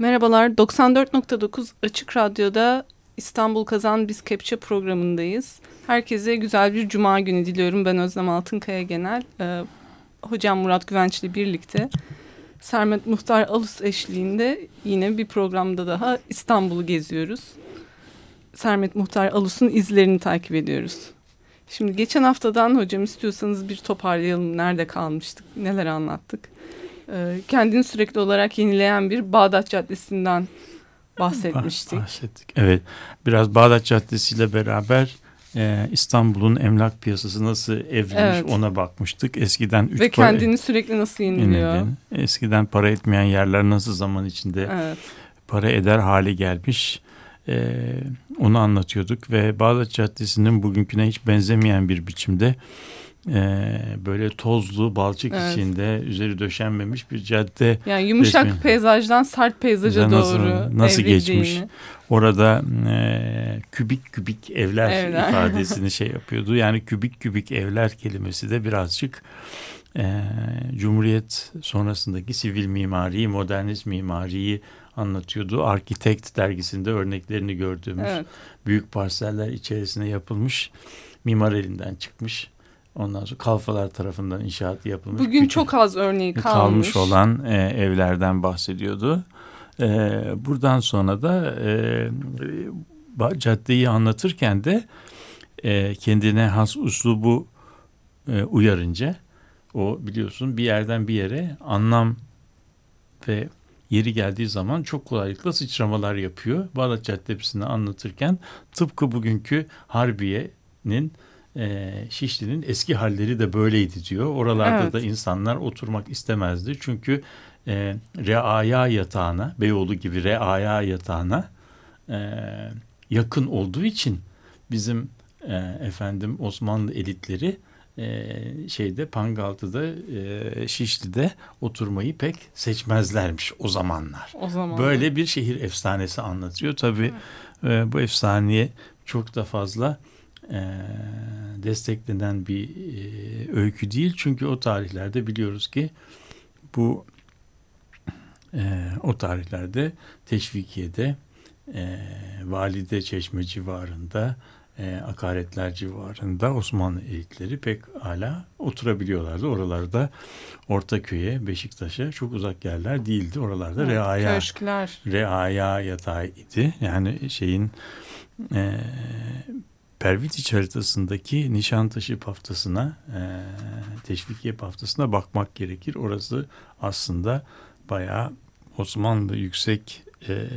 Merhabalar, 94.9 Açık Radyo'da İstanbul Kazan Biz Kepçe programındayız. Herkese güzel bir cuma günü diliyorum. Ben Özlem Altınkaya Genel. Ee, hocam Murat Güvenç ile birlikte Sermet Muhtar Alus eşliğinde yine bir programda daha İstanbul'u geziyoruz. Sermet Muhtar Alus'un izlerini takip ediyoruz. Şimdi geçen haftadan hocam istiyorsanız bir toparlayalım. Nerede kalmıştık, neler anlattık. Ee, kendini sürekli olarak yenileyen bir Bağdat Caddesi'nden bahsetmiştik. Bahsettik. Evet. Biraz Bağdat Caddesi ile beraber e, İstanbul'un emlak piyasası nasıl evrilmiş evet. ona bakmıştık. Eskiden üç Ve para, kendini sürekli nasıl yeniliyor. Eskiden para etmeyen yerler nasıl zaman içinde evet. para eder hale gelmiş. E, onu anlatıyorduk ve Bağdat Caddesi'nin bugünküne hiç benzemeyen bir biçimde e, böyle tozlu balçık evet. içinde üzeri döşenmemiş bir cadde. Yani yumuşak resmi. peyzajdan sert peyzaja nasıl, doğru nasıl geçmiş. Orada e, kübik kübik evler, evler ifadesini şey yapıyordu. Yani kübik kübik evler kelimesi de birazcık e, Cumhuriyet sonrasındaki sivil mimariyi, modernist mimariyi anlatıyordu. Arkitekt dergisinde örneklerini gördüğümüz evet. büyük parseller içerisine yapılmış mimar elinden çıkmış Ondan sonra kalfalar tarafından inşaat yapılmış. Bugün küçük, çok az örneği kalmış. Kalmış olan e, evlerden bahsediyordu. E, buradan sonra da e, caddeyi anlatırken de e, kendine has uslubu e, uyarınca o biliyorsun bir yerden bir yere anlam ve yeri geldiği zaman çok kolaylıkla sıçramalar yapıyor. Bağdat Caddesi'ni anlatırken tıpkı bugünkü Harbiye'nin e, Şişli'nin eski halleri de böyleydi diyor. Oralarda evet. da insanlar oturmak istemezdi. Çünkü e, reaya yatağına, Beyoğlu gibi reaya yatağına e, yakın olduğu için bizim e, efendim Osmanlı elitleri e, şeyde Pangaltı'da e, Şişli'de oturmayı pek seçmezlermiş o zamanlar. O zaman böyle bir şehir efsanesi anlatıyor. Tabii e, bu efsaneye çok da fazla e, desteklenen bir e, öykü değil. Çünkü o tarihlerde biliyoruz ki bu e, o tarihlerde Teşvikiye'de e, Valide Çeşme civarında e, akaretler civarında Osmanlı elitleri pek hala oturabiliyorlardı. Oralarda Ortaköy'e, Beşiktaş'a çok uzak yerler değildi. Oralarda evet, reaya, köşkler. reaya yatağı idi. Yani şeyin e, Pervitiç haritasındaki Nişantaşı paftasına, e, Teşvikiye paftasına bakmak gerekir. Orası aslında bayağı Osmanlı yüksek e,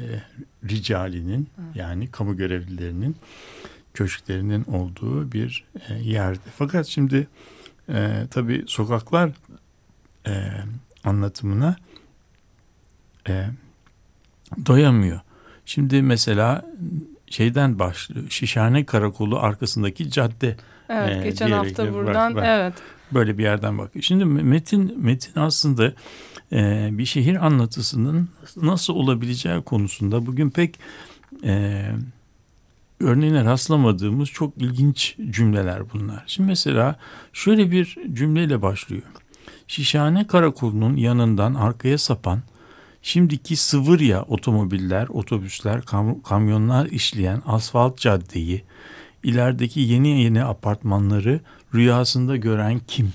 ricalinin yani kamu görevlilerinin köşklerinin olduğu bir e, yerde. Fakat şimdi e, tabii sokaklar e, anlatımına e, doyamıyor. Şimdi mesela şeyden başlıyor. Şişhane Karakolu arkasındaki cadde. Evet, e, geçen hafta buradan bak, bak, evet. Böyle bir yerden bakıyor. Şimdi metin metin aslında e, bir şehir anlatısının nasıl olabileceği konusunda bugün pek e, örneğine rastlamadığımız çok ilginç cümleler bunlar. Şimdi mesela şöyle bir cümleyle başlıyor. Şişhane Karakolu'nun yanından arkaya sapan Şimdiki sıvırya otomobiller, otobüsler, kam kamyonlar işleyen asfalt caddeyi, ilerideki yeni yeni apartmanları rüyasında gören kim?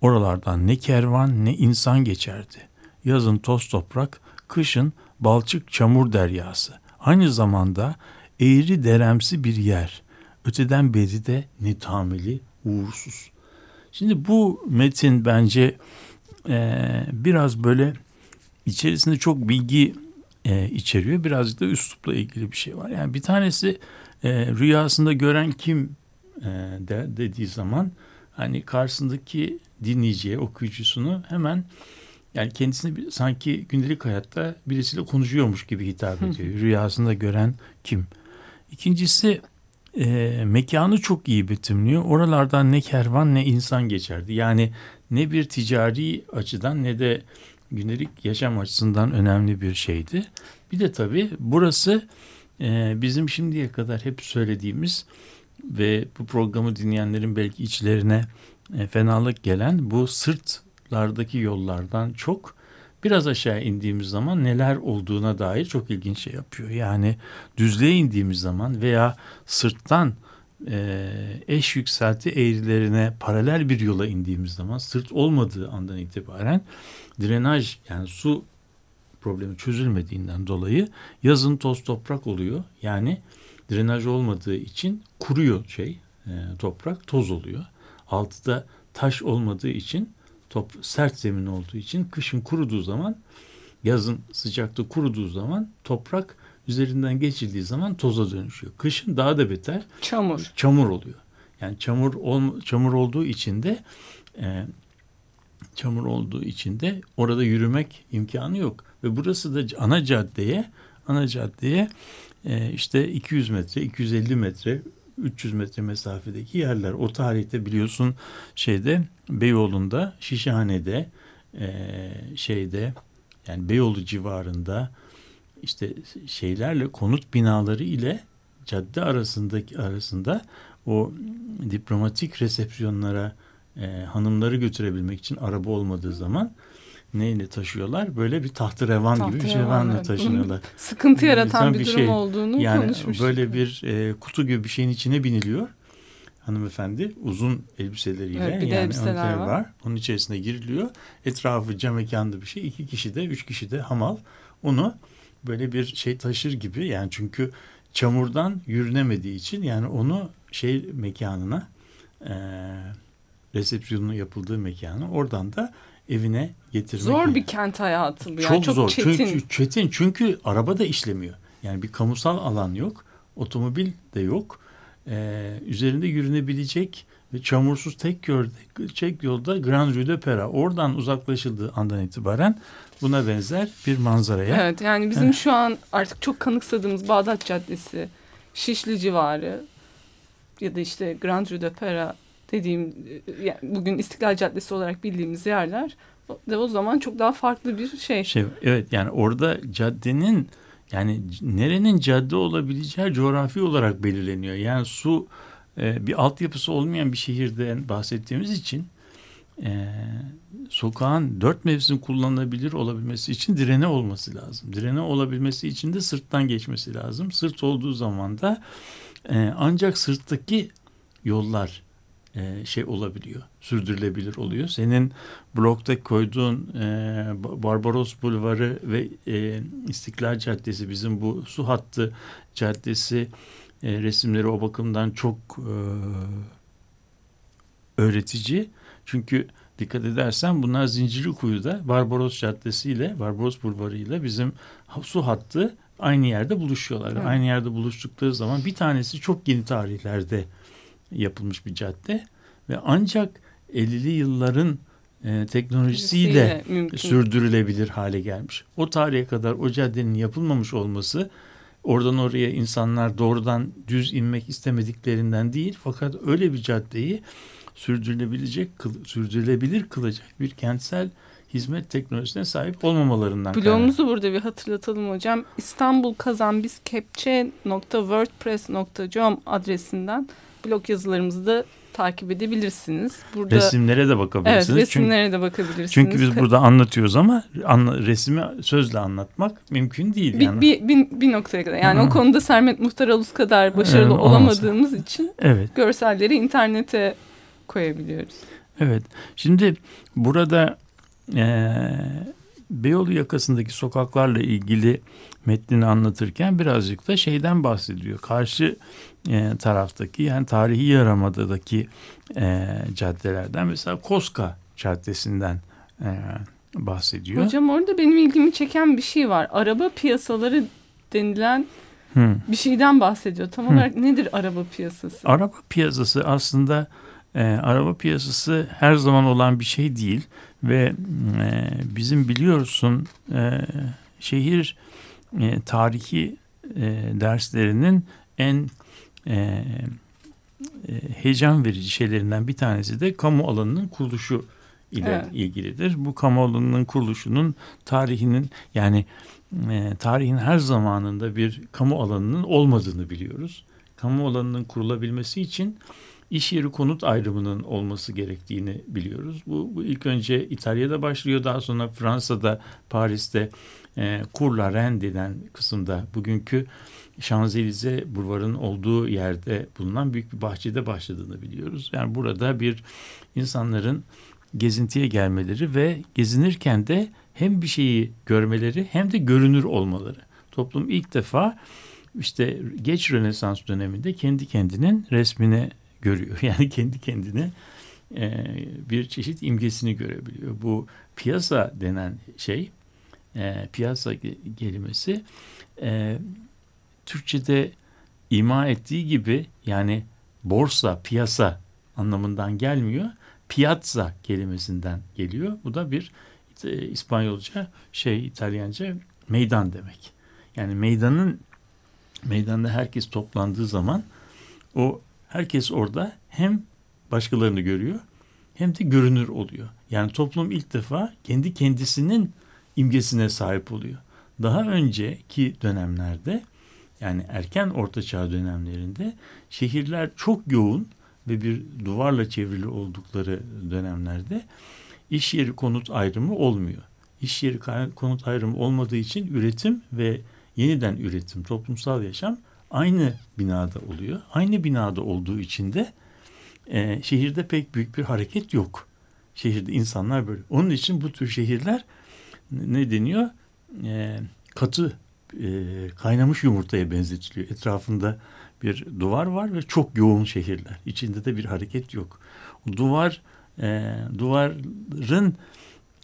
Oralardan ne kervan ne insan geçerdi. Yazın toz toprak, kışın balçık çamur deryası. Aynı zamanda eğri deremsi bir yer. Öteden beri de ne tamili uğursuz. Şimdi bu metin bence e, biraz böyle içerisinde çok bilgi e, içeriyor. Birazcık da üslupla ilgili bir şey var. Yani bir tanesi e, rüyasında gören kim e, de, dediği zaman hani karşısındaki dinleyiciye, okuyucusunu hemen yani kendisine bir, sanki gündelik hayatta birisiyle konuşuyormuş gibi hitap ediyor. Rüyasında gören kim? İkincisi e, mekanı çok iyi betimliyor. Oralardan ne kervan ne insan geçerdi. Yani ne bir ticari açıdan ne de gündelik yaşam açısından önemli bir şeydi. Bir de tabii burası e, bizim şimdiye kadar hep söylediğimiz ve bu programı dinleyenlerin belki içlerine e, fenalık gelen bu sırtlardaki yollardan çok Biraz aşağı indiğimiz zaman neler olduğuna dair çok ilginç şey yapıyor. Yani düzlüğe indiğimiz zaman veya sırttan e, eş yükselti eğrilerine paralel bir yola indiğimiz zaman sırt olmadığı andan itibaren drenaj yani su problemi çözülmediğinden dolayı yazın toz toprak oluyor. Yani drenaj olmadığı için kuruyor şey e, toprak toz oluyor. Altıda taş olmadığı için top sert zemin olduğu için kışın kuruduğu zaman yazın sıcakta kuruduğu zaman toprak üzerinden geçildiği zaman toza dönüşüyor. Kışın daha da beter çamur çamur oluyor. Yani çamur ol, çamur olduğu için de e, çamur olduğu için de orada yürümek imkanı yok ve burası da ana caddeye ana caddeye e, işte 200 metre 250 metre 300 metre mesafedeki yerler. O tarihte biliyorsun şeyde Beyoğlu'nda, Şişhane'de, e, şeyde yani Beyoğlu civarında işte şeylerle konut binaları ile cadde arasındaki arasında o diplomatik resepsiyonlara e, hanımları götürebilmek için araba olmadığı zaman neyle taşıyorlar? Böyle bir tahtrevan tahtı gibi bir şeyvanla taşınıyorlar. Sıkıntı yaratan bir, bir durum şey, olduğunu yani konuşmuştuk. Böyle bir e, kutu gibi bir şeyin içine biniliyor. Hanımefendi uzun elbiseleriyle evet, bir yani elbiseler var. var. Onun içerisine giriliyor. Etrafı cam mekanlı bir şey. İki kişi de üç kişi de hamal. Onu böyle bir şey taşır gibi yani çünkü çamurdan yürünemediği için yani onu şey mekanına e, resepsiyonun yapıldığı mekanı oradan da evine getirmek. Zor yani. bir kent hayatı bu. Çok, yani. çok zor. Çetin. Çünkü, çetin çünkü araba da işlemiyor. Yani bir kamusal alan yok. Otomobil de yok. Ee, üzerinde yürünebilecek ve çamursuz tek, yolda, tek yolda Grand Rue de Pera. Oradan uzaklaşıldığı andan itibaren buna benzer bir manzaraya. Evet yani bizim şu an artık çok kanıksadığımız Bağdat Caddesi, Şişli civarı ya da işte Grand Rue de Pera dediğim yani bugün İstiklal Caddesi olarak bildiğimiz yerler de o zaman çok daha farklı bir şey. şey evet yani orada caddenin yani nerenin cadde olabileceği coğrafi olarak belirleniyor. Yani su e, bir altyapısı olmayan bir şehirden bahsettiğimiz için e, sokağın dört mevsim kullanılabilir olabilmesi için direne olması lazım. Direne olabilmesi için de sırttan geçmesi lazım. Sırt olduğu zaman da e, ancak sırttaki yollar e, şey olabiliyor, sürdürülebilir oluyor. Senin blokta koyduğun e, Barbaros Bulvarı ve e, İstiklal Caddesi bizim bu su hattı caddesi e, resimleri o bakımdan çok e, öğretici. Çünkü dikkat edersen bunlar Zincirlikuyu'da Barbaros Caddesi ile Barbaros Bulvarı ile bizim su hattı aynı yerde buluşuyorlar. Evet. Aynı yerde buluştukları zaman bir tanesi çok yeni tarihlerde yapılmış bir cadde ve ancak 50'li yılların e, teknolojisiyle sürdürülebilir hale gelmiş. O tarihe kadar o caddenin yapılmamış olması oradan oraya insanlar doğrudan düz inmek istemediklerinden değil fakat öyle bir caddeyi sürdürülebilecek sürdürülebilir kılacak bir kentsel hizmet teknolojisine sahip olmamalarından Blogumuzu burada bir hatırlatalım hocam. İstanbul Kazan Biz Kepçe.wordpress.com adresinden blog yazılarımızı da takip edebilirsiniz. Burada resimlere de bakabilirsiniz. Evet, resimlere çünkü, de bakabilirsiniz. Çünkü biz burada anlatıyoruz ama anla, resmi sözle anlatmak mümkün değil bir, yani. Bir, bir, bir noktaya kadar. Yani Hı. o konuda Sermet Muhtaralus kadar başarılı evet, olamadığımız için evet. görselleri internete koyabiliyoruz. Evet. Şimdi burada e, Beyoğlu yakasındaki sokaklarla ilgili metnini anlatırken birazcık da şeyden bahsediyor. Karşı e, taraftaki yani tarihi Yarımada'daki e, caddelerden mesela Koska Caddesi'nden e, bahsediyor. Hocam orada benim ilgimi çeken bir şey var. Araba piyasaları denilen hmm. bir şeyden bahsediyor. Tam olarak hmm. nedir araba piyasası? Araba piyasası aslında e, araba piyasası her zaman olan bir şey değil ve e, bizim biliyorsun e, şehir e, tarihi e, derslerinin en e, e, heyecan verici şeylerinden bir tanesi de kamu alanının kuruluşu ile evet. ilgilidir. Bu kamu alanının kuruluşunun tarihinin yani e, tarihin her zamanında bir kamu alanının olmadığını biliyoruz. Kamu alanının kurulabilmesi için iş yeri konut ayrımının olması gerektiğini biliyoruz. Bu, bu ilk önce İtalya'da başlıyor daha sonra Fransa'da Paris'te e, Cour la Reine denen kısımda bugünkü Şanzelize Bulvarı'nın olduğu yerde bulunan büyük bir bahçede başladığını biliyoruz. Yani burada bir insanların gezintiye gelmeleri ve gezinirken de hem bir şeyi görmeleri hem de görünür olmaları. Toplum ilk defa işte geç Rönesans döneminde kendi kendinin resmini görüyor. Yani kendi kendine e, bir çeşit imgesini görebiliyor. Bu piyasa denen şey, e, piyasa kelimesi e, Türkçe'de ima ettiği gibi yani borsa, piyasa anlamından gelmiyor. Piazza kelimesinden geliyor. Bu da bir e, İspanyolca şey İtalyanca meydan demek. Yani meydanın meydanda herkes toplandığı zaman o herkes orada hem başkalarını görüyor hem de görünür oluyor. Yani toplum ilk defa kendi kendisinin imgesine sahip oluyor. Daha önceki dönemlerde yani erken ortaçağ dönemlerinde şehirler çok yoğun ve bir duvarla çevrili oldukları dönemlerde iş yeri konut ayrımı olmuyor. İş yeri konut ayrımı olmadığı için üretim ve yeniden üretim, toplumsal yaşam aynı binada oluyor. Aynı binada olduğu için de e, şehirde pek büyük bir hareket yok. Şehirde insanlar böyle. Onun için bu tür şehirler ne deniyor? E, katı e, kaynamış yumurtaya benzetiliyor. Etrafında bir duvar var ve çok yoğun şehirler. İçinde de bir hareket yok. Duvar e, duvarın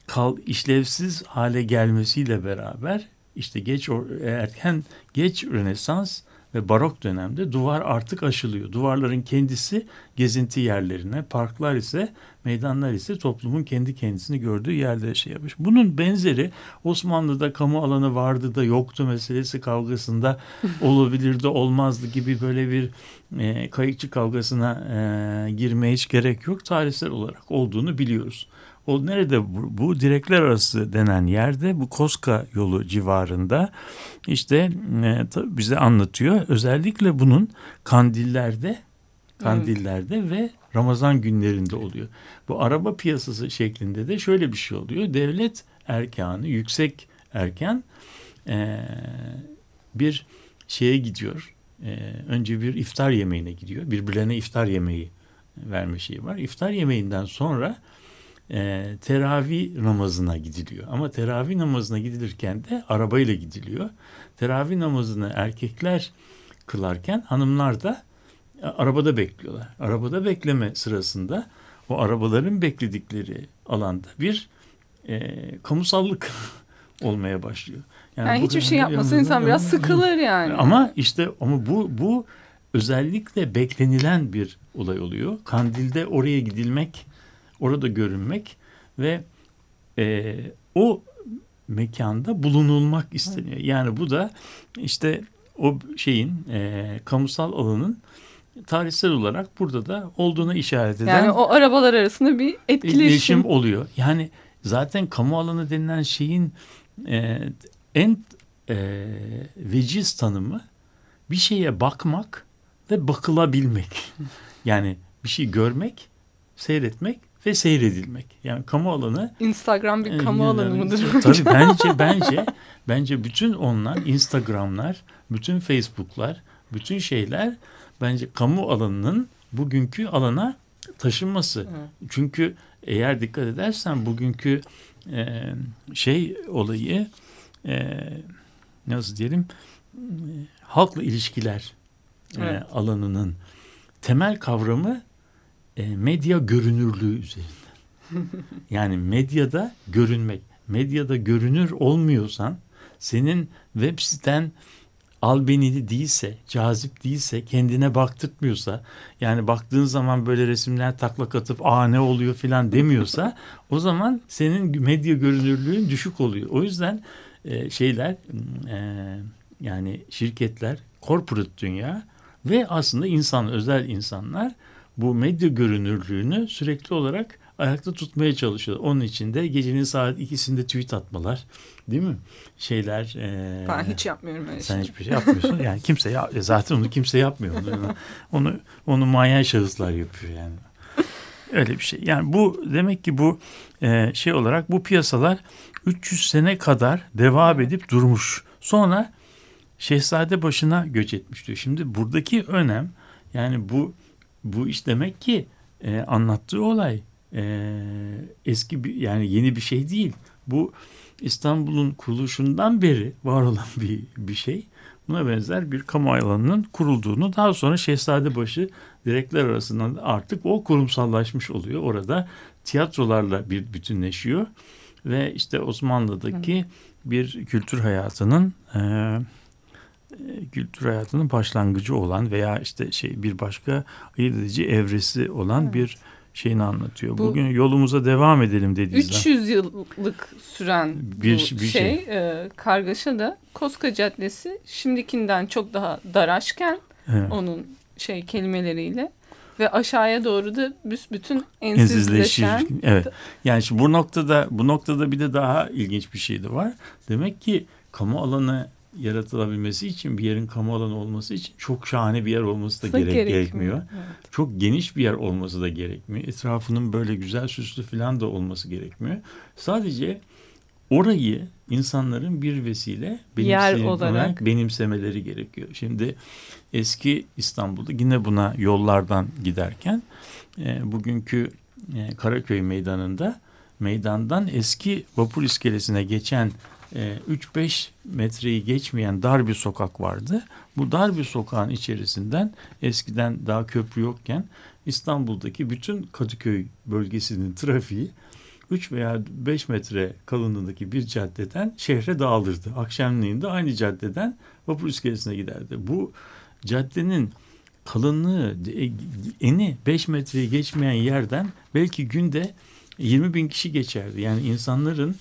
kal, işlevsiz hale gelmesiyle beraber işte geç erken geç Rönesans ve barok dönemde duvar artık aşılıyor. Duvarların kendisi gezinti yerlerine, parklar ise meydanlar ise toplumun kendi kendisini gördüğü yerde şey yapmış. Bunun benzeri Osmanlı'da kamu alanı vardı da yoktu meselesi kavgasında olabilirdi olmazdı gibi böyle bir e, kayıkçı kavgasına e, girmeye hiç gerek yok. Tarihsel olarak olduğunu biliyoruz. O nerede bu, bu direkler arası denen yerde bu Koska yolu civarında işte e, bize anlatıyor. Özellikle bunun kandillerde kandillerde evet. ve Ramazan günlerinde oluyor. Bu araba piyasası şeklinde de şöyle bir şey oluyor. Devlet erkanı, yüksek erken e, bir şeye gidiyor. E, önce bir iftar yemeğine gidiyor. Birbirlerine iftar yemeği verme şeyi var. İftar yemeğinden sonra e, teravih namazına gidiliyor. Ama teravih namazına gidilirken de arabayla gidiliyor. Teravih namazını erkekler kılarken hanımlar da e, arabada bekliyorlar. Arabada bekleme sırasında o arabaların bekledikleri alanda bir e, kamusallık olmaya başlıyor. Yani, yani hiçbir şey yapmasa insan biraz sıkılır yani. Ama işte ama bu bu özellikle beklenilen bir olay oluyor. Kandil'de oraya gidilmek orada görünmek ve e, o mekanda bulunulmak isteniyor. Yani bu da işte o şeyin e, kamusal alanın tarihsel olarak burada da olduğuna işaret eden. Yani o arabalar arasında bir etkileşim oluyor. Yani zaten kamu alanı denilen şeyin e, en e, veciz tanımı bir şeye bakmak ve bakılabilmek. Yani bir şey görmek, seyretmek ve seyredilmek. Yani kamu alanı Instagram bir e, kamu yani, alanı mıdır? Tabii bence bence bence bütün onlar Instagram'lar, bütün Facebook'lar, bütün şeyler bence kamu alanının bugünkü alana taşınması. Evet. Çünkü eğer dikkat edersen bugünkü e, şey olayı e, nasıl diyelim e, halkla ilişkiler e, evet. alanının temel kavramı e, medya görünürlüğü üzerinden. yani medyada görünmek. Medyada görünür olmuyorsan senin web siten albenili değilse, cazip değilse, kendine baktırtmıyorsa, yani baktığın zaman böyle resimler taklak atıp aa ne oluyor filan demiyorsa o zaman senin medya görünürlüğün düşük oluyor. O yüzden e, şeyler e, yani şirketler, corporate dünya ve aslında insan, özel insanlar bu medya görünürlüğünü sürekli olarak ayakta tutmaya çalışıyor. Onun için de gecenin saat ikisinde tweet atmalar değil mi? Şeyler. E, ben hiç yapmıyorum öyle Sen şey. hiçbir şey yapmıyorsun. Yani kimse ya, e, zaten onu kimse yapmıyor. Onu onu, onu manyan şahıslar yapıyor yani. Öyle bir şey. Yani bu demek ki bu e, şey olarak bu piyasalar 300 sene kadar devam edip durmuş. Sonra şehzade başına göç etmiş diyor. Şimdi buradaki önem yani bu bu iş demek ki e, anlattığı olay e, eski bir yani yeni bir şey değil. Bu İstanbul'un kuruluşundan beri var olan bir bir şey. Buna benzer bir kamu alanının kurulduğunu daha sonra Şehzadebaşı direkler arasında artık o kurumsallaşmış oluyor. Orada tiyatrolarla bir bütünleşiyor ve işte Osmanlı'daki bir kültür hayatının e, kültür hayatının başlangıcı olan veya işte şey bir başka ayırt edici evresi olan evet. bir şeyini anlatıyor. Bu, Bugün yolumuza devam edelim dediği 300 yıllık süren bir, bu bir şey, şey. E, kargaşa da Koska Caddesi şimdikinden çok daha daraşken evet. onun şey kelimeleriyle ve aşağıya doğru da büsbütün ensizleşen. Evet. Yani şimdi bu noktada bu noktada bir de daha ilginç bir şey de var. Demek ki kamu alanı yaratılabilmesi için bir yerin kamu alanı olması için çok şahane bir yer olması da gerek, gerekmiyor. gerekmiyor. Evet. Çok geniş bir yer olması da gerekmiyor. Etrafının böyle güzel süslü falan da olması gerekmiyor. Sadece orayı insanların bir vesile yer olarak benimsemeleri gerekiyor. Şimdi eski İstanbul'da yine buna yollardan giderken e, bugünkü e, Karaköy meydanında meydandan eski vapur iskelesine geçen 3-5 e, metreyi geçmeyen dar bir sokak vardı. Bu dar bir sokağın içerisinden eskiden daha köprü yokken İstanbul'daki bütün Kadıköy bölgesinin trafiği 3 veya 5 metre kalınlığındaki bir caddeden şehre dağılırdı. Akşamleyin de aynı caddeden vapur iskelesine giderdi. Bu caddenin kalınlığı, e, eni 5 metreyi geçmeyen yerden belki günde 20 bin kişi geçerdi. Yani insanların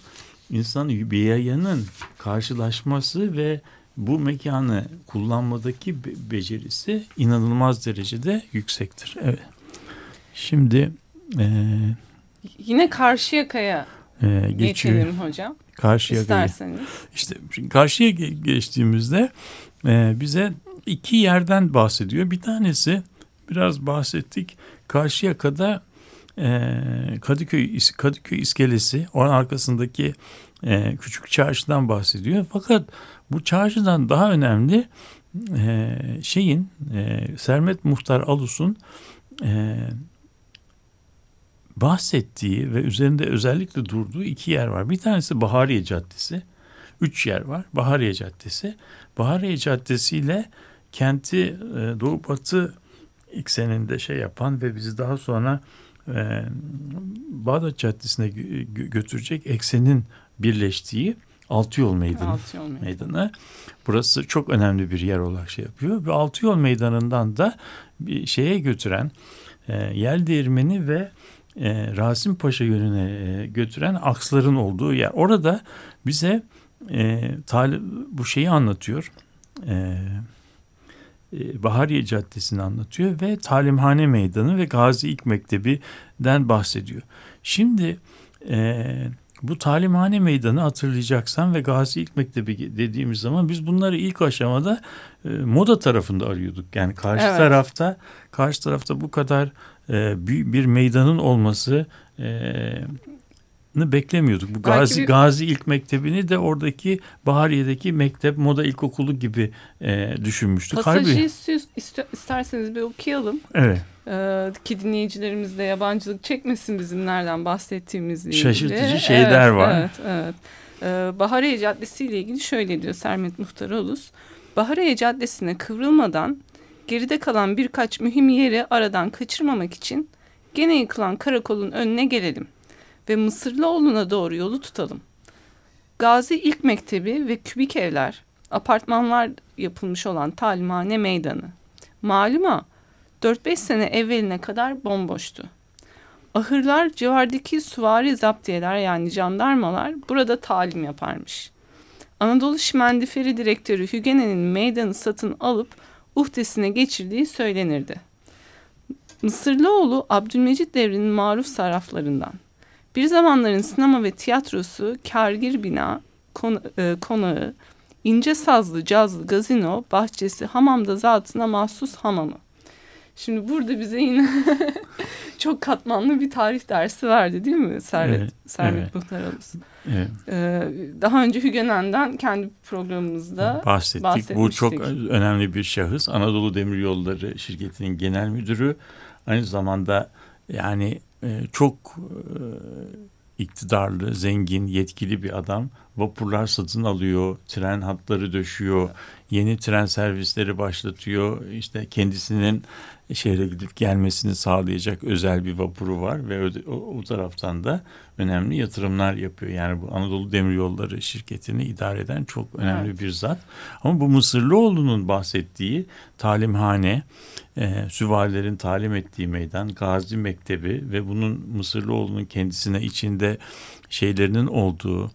insan bir yayanın karşılaşması ve bu mekanı kullanmadaki becerisi inanılmaz derecede yüksektir. Evet. Şimdi e, yine Karşıyaka'ya e, geçelim hocam. Karşıyaka. İsterseniz. İşte karşıya geçtiğimizde e, bize iki yerden bahsediyor. Bir tanesi biraz bahsettik. Karşıyaka'da e, Kadıköy Kadıköy iskelesi onun arkasındaki e, küçük çarşıdan bahsediyor. Fakat bu çarşıdan daha önemli e, şeyin e, Sermet Muhtar Alus'un bahsettiği ve üzerinde özellikle durduğu iki yer var. Bir tanesi Bahariye Caddesi. Üç yer var. Bahariye Caddesi. Bahariye Caddesi ile kenti Doğu Batı ekseninde şey yapan ve bizi daha sonra e, Bağdat Caddesi'ne götürecek eksenin birleştiği Altıyol Meydanı, Altıyol Meydanı. Meydanı. Burası çok önemli bir yer olarak şey yapıyor. Ve Altıyol Meydanı'ndan da bir şeye götüren e, Yel Değirmeni ve e, Rasim Paşa yönüne e, götüren aksların olduğu yer. Orada bize e, tali, bu şeyi anlatıyor. E, Bahariye Caddesi'ni anlatıyor ve Talimhane Meydanı ve Gazi İlk Mektebi'den bahsediyor. Şimdi e, bu Talimhane Meydanı hatırlayacaksan ve Gazi İlk Mektebi dediğimiz zaman biz bunları ilk aşamada e, moda tarafında arıyorduk. Yani karşı evet. tarafta karşı tarafta bu kadar e, bir, bir meydanın olması e, beklemiyorduk. Bu Gazi bir... Gazi İlk Mektebi'ni de oradaki Bahariye'deki mektep moda ilkokulu gibi e, düşünmüştük. Pasajı isterseniz bir okuyalım. Evet. Ee, ki dinleyicilerimiz de yabancılık çekmesin bizim nereden bahsettiğimizle ilgili. Şaşırtıcı şeyler evet, var. Evet, evet. Ee, Bahariye Caddesi ile ilgili şöyle diyor Sermet Muhtar Ulus. Bahariye Caddesi'ne kıvrılmadan geride kalan birkaç mühim yeri aradan kaçırmamak için gene yıkılan karakolun önüne gelelim ve Mısırlıoğlu'na doğru yolu tutalım. Gazi İlk Mektebi ve kübik evler, apartmanlar yapılmış olan talimhane meydanı. Maluma 4-5 sene evveline kadar bomboştu. Ahırlar civardaki suvari zaptiyeler yani jandarmalar burada talim yaparmış. Anadolu Şimendiferi Direktörü Hügene'nin meydanı satın alıp uhdesine geçirdiği söylenirdi. Mısırlıoğlu Abdülmecit devrinin maruf sarraflarından. Bir zamanların sinema ve tiyatrosu kargir bina, kon e, konağı, ince sazlı, cazlı gazino, bahçesi, hamamda zatına mahsus hamamı. Şimdi burada bize yine çok katmanlı bir tarih dersi verdi değil mi Servet, evet, Servet evet. Muhtaralus? Evet. Ee, daha önce Hügenen'den kendi programımızda bahsettik. Bu çok önemli bir şahıs. Anadolu Demiryolları şirketinin genel müdürü. Aynı zamanda yani e, çok e, iktidarlı, zengin, yetkili bir adam. Vapurlar satın alıyor, tren hatları döşüyor, yeni tren servisleri başlatıyor. İşte kendisinin şehre gidip gelmesini sağlayacak özel bir vapuru var ve o, o taraftan da önemli yatırımlar yapıyor. Yani bu Anadolu Demiryolları şirketini idare eden çok önemli evet. bir zat. Ama bu Mısırlıoğlu'nun bahsettiği talimhane, e, süvarilerin talim ettiği meydan, Gazi Mektebi ve bunun Mısırlıoğlu'nun kendisine içinde şeylerinin olduğu,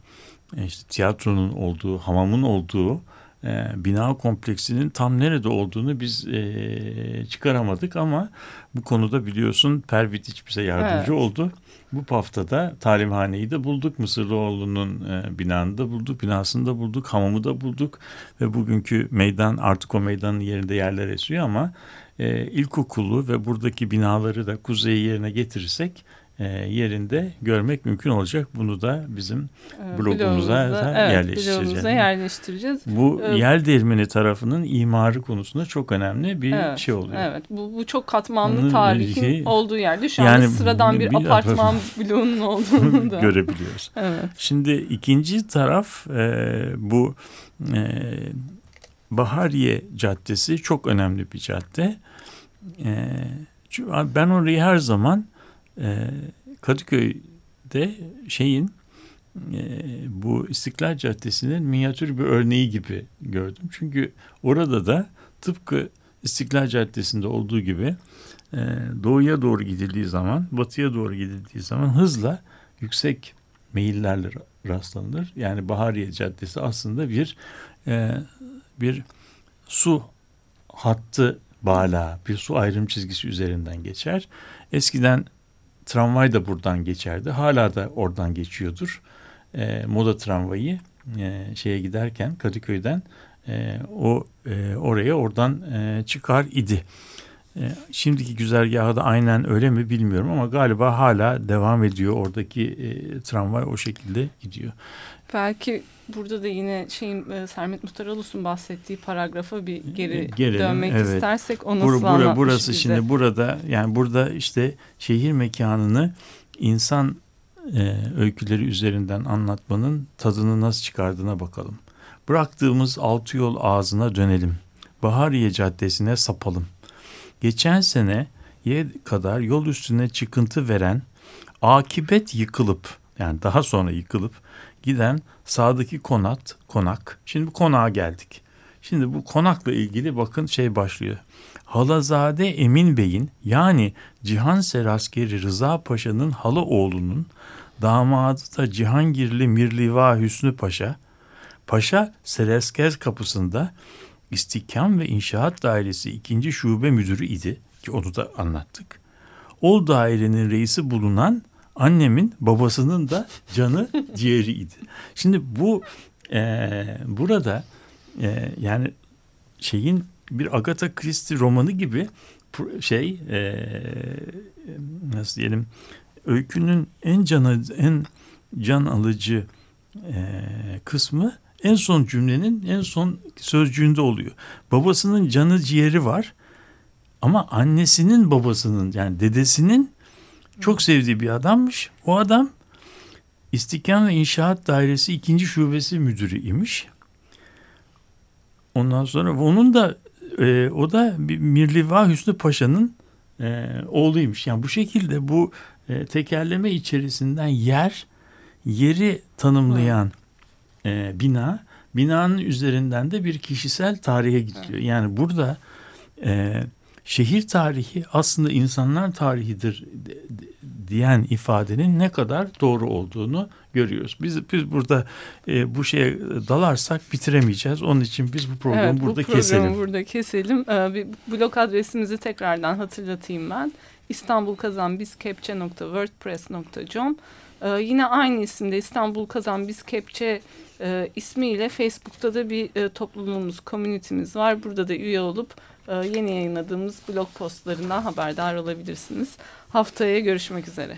işte tiyatronun olduğu, hamamın olduğu e, bina kompleksinin tam nerede olduğunu biz e, çıkaramadık ama bu konuda biliyorsun Pervitiç bize yardımcı evet. oldu. Bu haftada talimhaneyi de bulduk. Mısırlıoğlu'nun e, binanı da bulduk, binasını da bulduk, hamamı da bulduk ve bugünkü meydan artık o meydanın yerinde yerler esiyor ama e, ilkokulu ve buradaki binaları da kuzey yerine getirirsek e, yerinde görmek mümkün olacak. Bunu da bizim evet, blogumuza evet, yerleştireceğiz. yerleştireceğiz. Bu ee, yer değirmeni tarafının imarı konusunda çok önemli bir evet, şey oluyor. Evet. Bu, bu çok katmanlı tarihin şey, olduğu yerde şu yani, anda sıradan bir, bir apartman bloğunun olduğunu da görebiliyoruz. evet. Şimdi ikinci taraf e, bu e, Bahariye Caddesi çok önemli bir cadde. E, ben orayı her zaman e, Kadıköy'de şeyin e, bu İstiklal Caddesi'nin minyatür bir örneği gibi gördüm. Çünkü orada da tıpkı İstiklal Caddesi'nde olduğu gibi e, doğuya doğru gidildiği zaman, batıya doğru gidildiği zaman hızla yüksek meyillerle rastlanır. Yani Bahariye Caddesi aslında bir e, bir su hattı bağla, bir su ayrım çizgisi üzerinden geçer. Eskiden Tramvay da buradan geçerdi. Hala da oradan geçiyordur. E, moda tramvayı e, şeye giderken Kadıköy'den e, o e, oraya oradan e, çıkar idi. E, şimdiki güzergahı da aynen öyle mi bilmiyorum ama galiba hala devam ediyor. Oradaki e, tramvay o şekilde gidiyor. Belki burada da yine şeyin e, Sermet Muhtar Alus'un bahsettiği paragrafa bir geri Gelelim, dönmek evet. istersek o nasıl Bur, bura, Burası bize? şimdi burada yani burada işte şehir mekanını insan e, öyküleri üzerinden anlatmanın tadını nasıl çıkardığına bakalım. Bıraktığımız altı yol ağzına dönelim. Bahariye Caddesi'ne sapalım. Geçen sene ye kadar yol üstüne çıkıntı veren akibet yıkılıp yani daha sonra yıkılıp giden sağdaki konat, konak. Şimdi bu konağa geldik. Şimdi bu konakla ilgili bakın şey başlıyor. Halazade Emin Bey'in yani Cihan Seraskeri Rıza Paşa'nın halı oğlunun damadı da Cihangirli Mirliva Hüsnü Paşa, Paşa Serasker kapısında İstihkam ve İnşaat Dairesi ikinci şube müdürü idi ki onu da anlattık. O dairenin reisi bulunan annemin babasının da canı ciğeriydi. Şimdi bu e, burada e, yani şeyin bir Agatha Christie romanı gibi şey e, nasıl diyelim öykünün en can en can alıcı e, kısmı en son cümlenin en son sözcüğünde oluyor. Babasının canı ciğeri var ama annesinin babasının yani dedesinin çok sevdiği bir adammış. O adam İstihkam ve İnşaat Dairesi ikinci şubesi müdürü imiş. Ondan sonra onun da e, o da Mirliva Hüsnü Paşa'nın e, oğluymuş. Yani bu şekilde bu e, tekerleme içerisinden yer yeri tanımlayan e, bina binanın üzerinden de bir kişisel tarihe gidiyor. Yani burada e, şehir tarihi aslında insanlar tarihidir diyen ifadenin ne kadar doğru olduğunu görüyoruz. Biz biz burada e, bu şeye dalarsak bitiremeyeceğiz. Onun için biz bu programı evet, burada bu programı keselim. burada keselim. Ee, bir blog adresimizi tekrardan hatırlatayım ben. istanbulkazanbizkepçe.wordpress.com e, Yine aynı isimde İstanbul Kazan Biz Kepçe e, ismiyle Facebook'ta da bir e, topluluğumuz, komünitimiz var. Burada da üye olup yeni yayınladığımız blog postlarından haberdar olabilirsiniz. Haftaya görüşmek üzere.